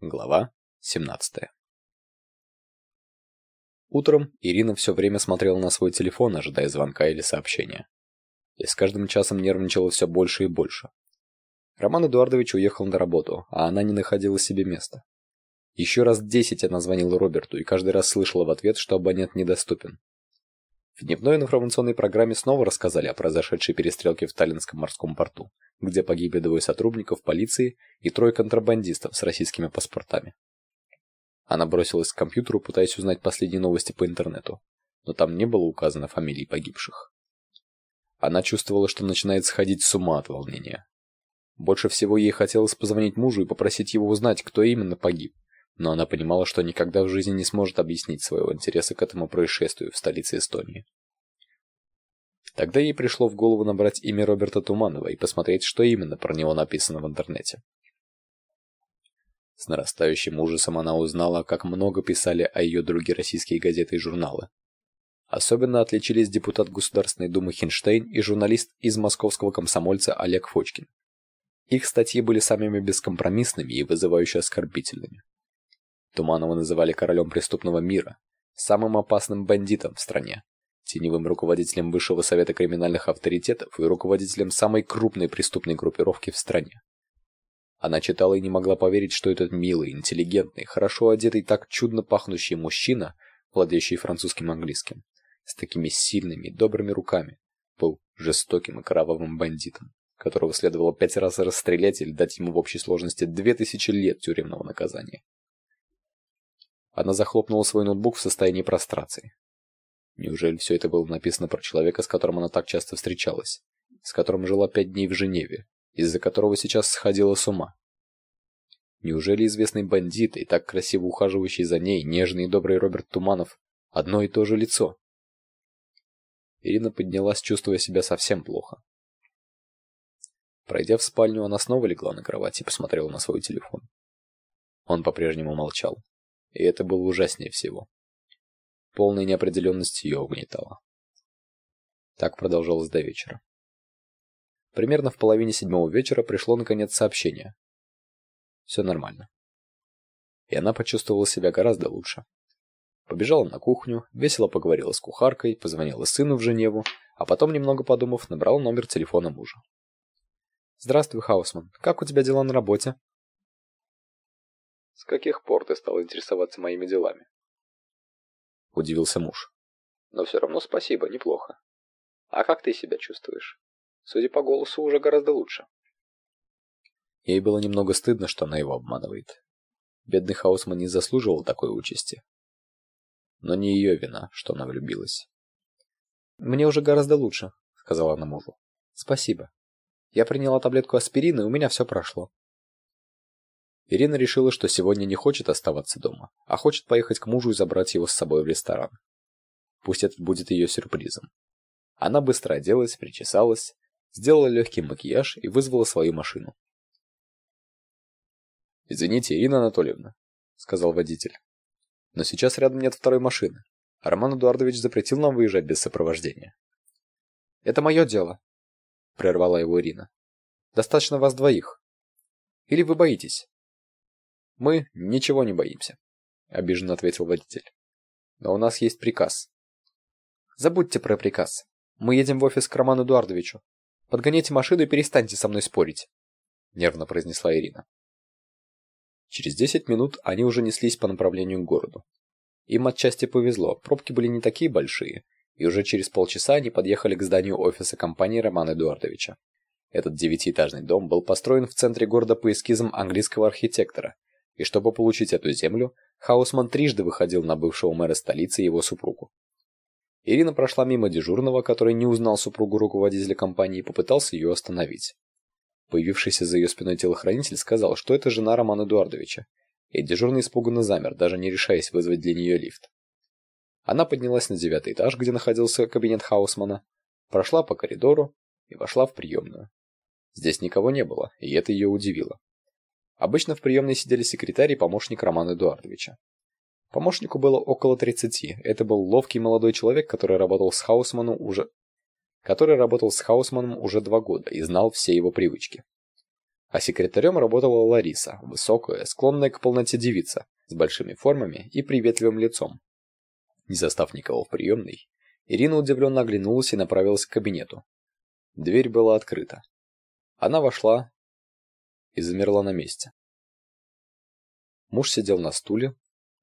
Глава 17 Утром Ирина все время смотрела на свой телефон, ожидая звонка или сообщения. И с каждым часом нервничала все больше и больше. Роман Эдуардович уехал на работу, а она не находила себе места. Еще раз десять она звонила Роберту и каждый раз слышала в ответ, что абонент недоступен. В дневной информационной программе снова рассказали о произошедшей перестрелке в Таллинском морском порту, где погибли двое сотрудников полиции и трое контрабандистов с российскими паспортами. Она бросилась к компьютеру, пытаясь узнать последние новости по интернету, но там не было указано фамилий погибших. Она чувствовала, что начинает сходить с ума от волнения. Больше всего ей хотелось позвонить мужу и попросить его узнать, кто именно погиб, но она понимала, что никогда в жизни не сможет объяснить своего интереса к этому происшествию в столице Эстонии. Тогда ей пришло в голову набрать имя Роберта Туманова и посмотреть, что именно про него написано в интернете. С нарастающим ужасом она узнала, как много писали о ее друге российские газеты и журналы. Особенно отличились депутат Государственной Думы Хинштейн и журналист из московского комсомольца Олег Фочкин. Их статьи были самыми бескомпромиссными и вызывающе оскорбительными. Туманова называли королем преступного мира, самым опасным бандитом в стране, теневым руководителем Высшего совета криминальных авторитетов и руководителем самой крупной преступной группировки в стране. Она читала и не могла поверить, что этот милый, интеллигентный, хорошо одетый, так чудно пахнущий мужчина, владеющий французским английским, с такими сильными, добрыми руками, был жестоким и кровавым бандитом, которого следовало пять раз расстрелять или дать ему в общей сложности две тысячи лет тюремного наказания. Она захлопнула свой ноутбук в состоянии прострации. Неужели все это было написано про человека, с которым она так часто встречалась, с которым жила пять дней в Женеве, из-за которого сейчас сходила с ума? Неужели известный бандит и так красиво ухаживающий за ней нежный и добрый Роберт Туманов одно и то же лицо? Ирина поднялась, чувствуя себя совсем плохо. Пройдя в спальню, она снова легла на кровать и посмотрела на свой телефон. Он по-прежнему молчал и это было ужаснее всего. Полная неопределенность ее угнетала. Так продолжалось до вечера. Примерно в половине седьмого вечера пришло наконец сообщение. Все нормально. И она почувствовала себя гораздо лучше. Побежала на кухню, весело поговорила с кухаркой, позвонила сыну в Женеву, а потом, немного подумав, набрала номер телефона мужа. «Здравствуй, Хаусман. Как у тебя дела на работе?» С каких пор ты стал интересоваться моими делами? Удивился муж. Но все равно спасибо, неплохо. А как ты себя чувствуешь? Судя по голосу, уже гораздо лучше. Ей было немного стыдно, что она его обманывает. Бедный Хаусман не заслуживал такой участи. Но не ее вина, что она влюбилась. «Мне уже гораздо лучше», — сказала она мужу. «Спасибо. Я приняла таблетку аспирина, и у меня все прошло. Ирина решила, что сегодня не хочет оставаться дома, а хочет поехать к мужу и забрать его с собой в ресторан. Пусть это будет ее сюрпризом. Она быстро оделась, причесалась, сделала легкий макияж и вызвала свою машину. «Извините, Ирина Анатольевна», — сказал водитель. «Но сейчас рядом нет второй машины. Роман Эдуардович запретил нам выезжать без сопровождения». «Это мое дело», — прервала его Ирина. «Достаточно вас двоих. Или вы боитесь?» Мы ничего не боимся, обиженно ответил водитель. Но у нас есть приказ. Забудьте про приказ. Мы едем в офис к Роману Эдуардовичу. Подгоняйте машину и перестаньте со мной спорить, нервно произнесла Ирина. Через десять минут они уже неслись по направлению к городу. Им отчасти повезло, пробки были не такие большие, и уже через полчаса они подъехали к зданию офиса компании Романа Эдуардовича. Этот девятиэтажный дом был построен в центре города по эскизам английского архитектора и чтобы получить эту землю, Хаусман трижды выходил на бывшего мэра столицы и его супругу. Ирина прошла мимо дежурного, который не узнал супругу руководителя компании и попытался ее остановить. Появившийся за ее спиной телохранитель сказал, что это жена Романа Эдуардовича, и дежурный испуганно замер, даже не решаясь вызвать для нее лифт. Она поднялась на девятый этаж, где находился кабинет Хаусмана, прошла по коридору и вошла в приемную. Здесь никого не было, и это ее удивило. Обычно в приемной сидели секретарь и помощник Романа Эдуардовича. Помощнику было около 30. Это был ловкий молодой человек, который работал с Хаусманом уже который работал с Хаусманом уже два года и знал все его привычки. А секретарем работала Лариса, высокая, склонная к полноте девица, с большими формами и приветливым лицом. Не застав никого в приемной, Ирина удивленно оглянулась и направилась к кабинету. Дверь была открыта. Она вошла и замерла на месте. Муж сидел на стуле,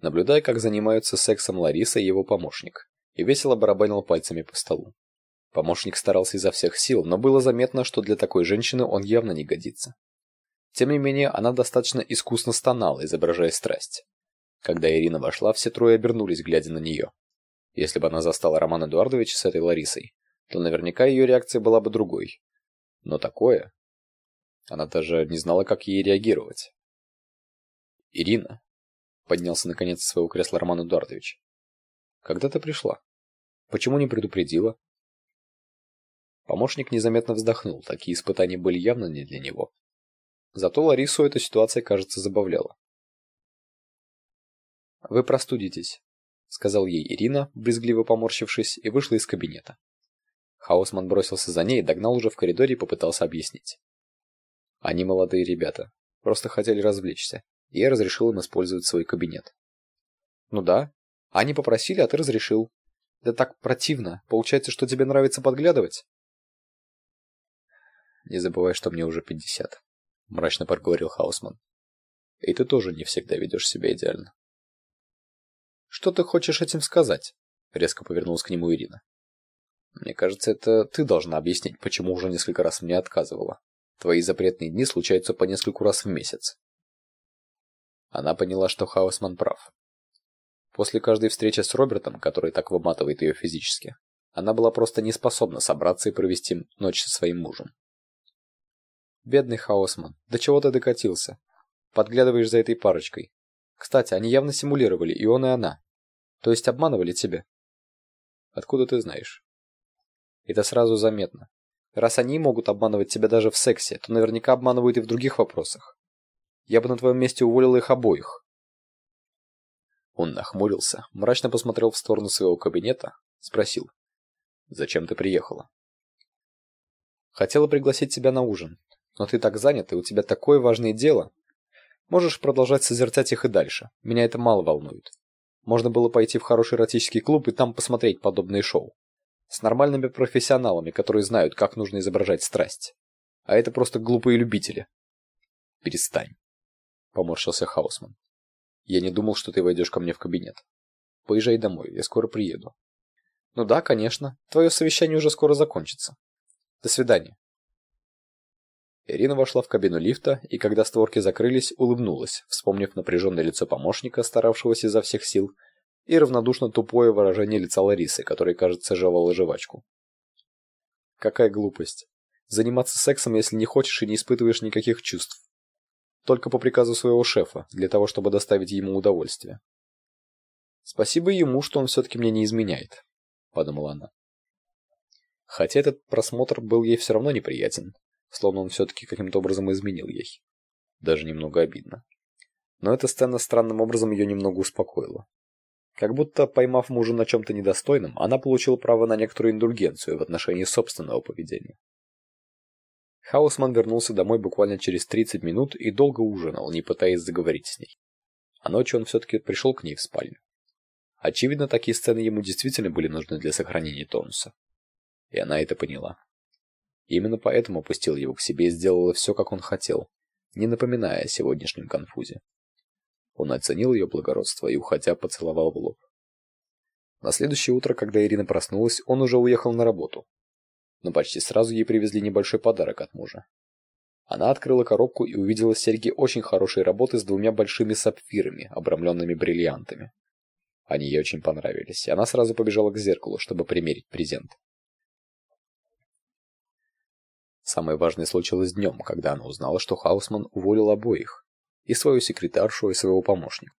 наблюдая, как занимаются сексом Лариса и его помощник, и весело барабанил пальцами по столу. Помощник старался изо всех сил, но было заметно, что для такой женщины он явно не годится. Тем не менее, она достаточно искусно стонала, изображая страсть. Когда Ирина вошла, все трое обернулись, глядя на нее. Если бы она застала Романа Эдуардовича с этой Ларисой, то наверняка ее реакция была бы другой. Но такое... Она даже не знала, как ей реагировать. «Ирина», — поднялся наконец с своего кресла Роман Эдуардович, — «когда ты пришла? Почему не предупредила?» Помощник незаметно вздохнул, такие испытания были явно не для него. Зато Ларису эта ситуация, кажется, забавляла. «Вы простудитесь», — сказал ей Ирина, брезгливо поморщившись, и вышла из кабинета. Хаусман бросился за ней, догнал уже в коридоре и попытался объяснить. Они молодые ребята, просто хотели развлечься, и я разрешил им использовать свой кабинет. «Ну да, они попросили, а ты разрешил. Да так противно, получается, что тебе нравится подглядывать?» «Не забывай, что мне уже пятьдесят», — мрачно проговорил Хаусман. «И ты тоже не всегда ведешь себя идеально». «Что ты хочешь этим сказать?» — резко повернулась к нему Ирина. «Мне кажется, это ты должна объяснить, почему уже несколько раз мне отказывала. Твои запретные дни случаются по нескольку раз в месяц». Она поняла, что Хаусман прав. После каждой встречи с Робертом, который так выматывает ее физически, она была просто не способна собраться и провести ночь со своим мужем. Бедный Хаосман, до чего ты докатился? Подглядываешь за этой парочкой. Кстати, они явно симулировали, и он, и она. То есть обманывали тебя. Откуда ты знаешь? Это сразу заметно. Раз они могут обманывать тебя даже в сексе, то наверняка обманывают и в других вопросах. Я бы на твоем месте уволил их обоих. Он нахмурился, мрачно посмотрел в сторону своего кабинета, спросил. «Зачем ты приехала?» «Хотела пригласить тебя на ужин, но ты так занят, и у тебя такое важное дело. Можешь продолжать созерцать их и дальше. Меня это мало волнует. Можно было пойти в хороший эротический клуб и там посмотреть подобные шоу. С нормальными профессионалами, которые знают, как нужно изображать страсть. А это просто глупые любители. Перестань. Поморщился Хаусман. Я не думал, что ты войдешь ко мне в кабинет. Поезжай домой, я скоро приеду. Ну да, конечно. Твое совещание уже скоро закончится. До свидания. Ирина вошла в кабину лифта и, когда створки закрылись, улыбнулась, вспомнив напряженное лицо помощника, старавшегося изо всех сил, и равнодушно тупое выражение лица Ларисы, которая, кажется, жевала жвачку. Какая глупость. Заниматься сексом, если не хочешь и не испытываешь никаких чувств. Только по приказу своего шефа, для того, чтобы доставить ему удовольствие. Спасибо ему, что он все-таки мне не изменяет, подумала она. Хотя этот просмотр был ей все равно неприятен, словно он все-таки каким-то образом изменил ей. Даже немного обидно. Но эта сцена странным образом ее немного успокоила. Как будто, поймав мужа на чем-то недостойном, она получила право на некоторую индульгенцию в отношении собственного поведения. Хаусман вернулся домой буквально через 30 минут и долго ужинал, не пытаясь заговорить с ней. А ночью он все-таки пришел к ней в спальню. Очевидно, такие сцены ему действительно были нужны для сохранения тонуса. И она это поняла. Именно поэтому опустил его к себе и сделала все, как он хотел, не напоминая о сегодняшнем конфузе. Он оценил ее благородство и, уходя, поцеловал в лоб. На следующее утро, когда Ирина проснулась, он уже уехал на работу. Но почти сразу ей привезли небольшой подарок от мужа. Она открыла коробку и увидела серьги очень хорошей работы с двумя большими сапфирами, обрамленными бриллиантами. Они ей очень понравились, и она сразу побежала к зеркалу, чтобы примерить презент. Самое важное случилось днем, когда она узнала, что Хаусман уволил обоих, и свою секретаршу, и своего помощника.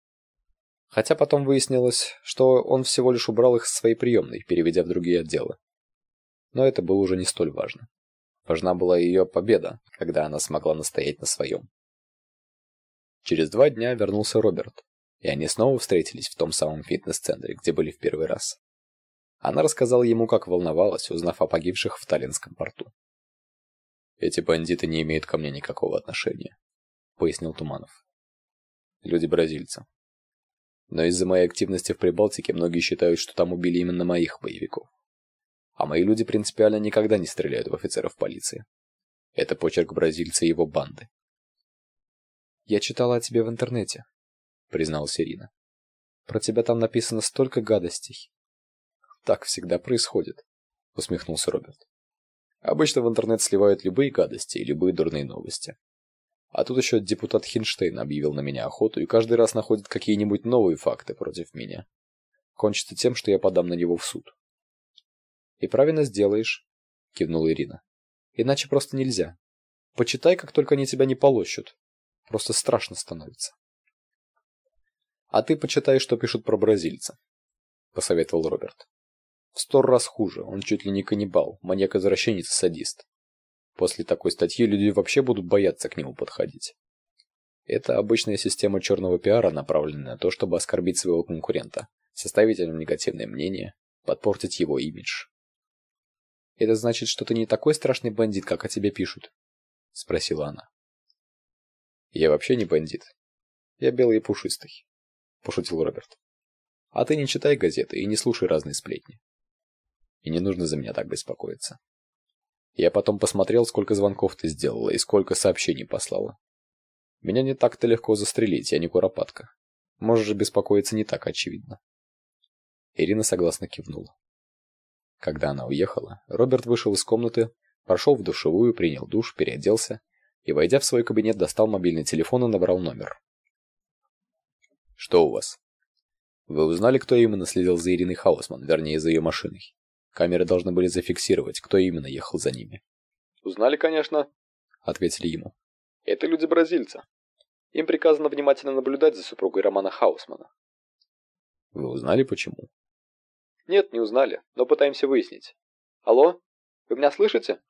Хотя потом выяснилось, что он всего лишь убрал их с своей приемной, переведя в другие отделы. Но это было уже не столь важно. Важна была ее победа, когда она смогла настоять на своем. Через два дня вернулся Роберт, и они снова встретились в том самом фитнес-центре, где были в первый раз. Она рассказала ему, как волновалась, узнав о погибших в Таллинском порту. Эти бандиты не имеют ко мне никакого отношения, пояснил Туманов. Люди бразильца. Но из-за моей активности в Прибалтике многие считают, что там убили именно моих боевиков. А мои люди принципиально никогда не стреляют в офицеров полиции. Это почерк бразильца и его банды. Я читала о тебе в интернете, призналась Ирина. Про тебя там написано столько гадостей. Так всегда происходит, усмехнулся Роберт. Обычно в интернет сливают любые гадости и любые дурные новости. А тут еще депутат Хинштейн объявил на меня охоту и каждый раз находит какие-нибудь новые факты против меня. Кончится тем, что я подам на него в суд. И правильно сделаешь, кивнула Ирина. Иначе просто нельзя. Почитай, как только они тебя не полощут. Просто страшно становится. А ты почитай, что пишут про бразильца, посоветовал Роберт. В сто раз хуже, он чуть ли не каннибал, маньяк-извращенец садист. После такой статьи люди вообще будут бояться к нему подходить. Это обычная система черного пиара, направленная на то, чтобы оскорбить своего конкурента, составить о нем негативное мнение, подпортить его имидж. Это значит, что ты не такой страшный бандит, как о тебе пишут, спросила она. Я вообще не бандит. Я белый и пушистый, пошутил Роберт. А ты не читай газеты и не слушай разные сплетни. И не нужно за меня так беспокоиться. Я потом посмотрел, сколько звонков ты сделала и сколько сообщений послала. Меня не так-то легко застрелить, я не куропатка. Можешь беспокоиться не так очевидно. Ирина согласно кивнула. Когда она уехала, Роберт вышел из комнаты, прошел в душевую, принял душ, переоделся и, войдя в свой кабинет, достал мобильный телефон и набрал номер. «Что у вас?» «Вы узнали, кто именно следил за Ириной Хаусман, вернее, за ее машиной?» Камеры должны были зафиксировать, кто именно ехал за ними. «Узнали, конечно», — ответили ему. «Это люди бразильца. Им приказано внимательно наблюдать за супругой Романа Хаусмана». «Вы узнали, почему?» «Нет, не узнали, но пытаемся выяснить. Алло, вы меня слышите?»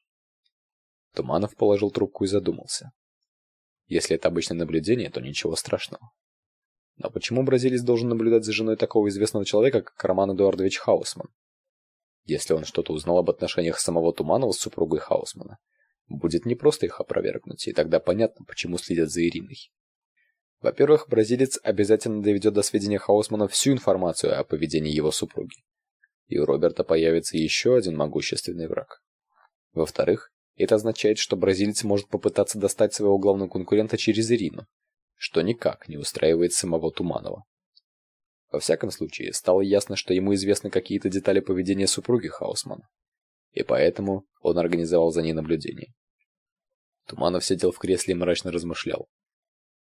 Туманов положил трубку и задумался. Если это обычное наблюдение, то ничего страшного. Но почему бразилец должен наблюдать за женой такого известного человека, как Роман Эдуардович Хаусман? Если он что-то узнал об отношениях самого Туманова с супругой Хаусмана, будет непросто их опровергнуть, и тогда понятно, почему следят за Ириной. Во-первых, бразилец обязательно доведет до сведения Хаусмана всю информацию о поведении его супруги. И у Роберта появится еще один могущественный враг. Во-вторых, это означает, что бразилец может попытаться достать своего главного конкурента через Ирину, что никак не устраивает самого Туманова. Во всяком случае, стало ясно, что ему известны какие-то детали поведения супруги Хаусмана. И поэтому он организовал за ней наблюдение. Туманов сидел в кресле и мрачно размышлял.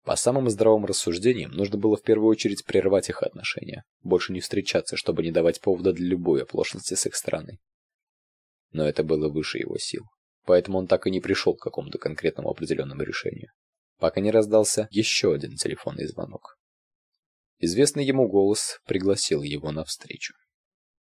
По самым здравым рассуждениям, нужно было в первую очередь прервать их отношения, больше не встречаться, чтобы не давать повода для любой оплошности с их стороны. Но это было выше его сил, поэтому он так и не пришел к какому-то конкретному определенному решению, пока не раздался еще один телефонный звонок. Известный ему голос пригласил его навстречу.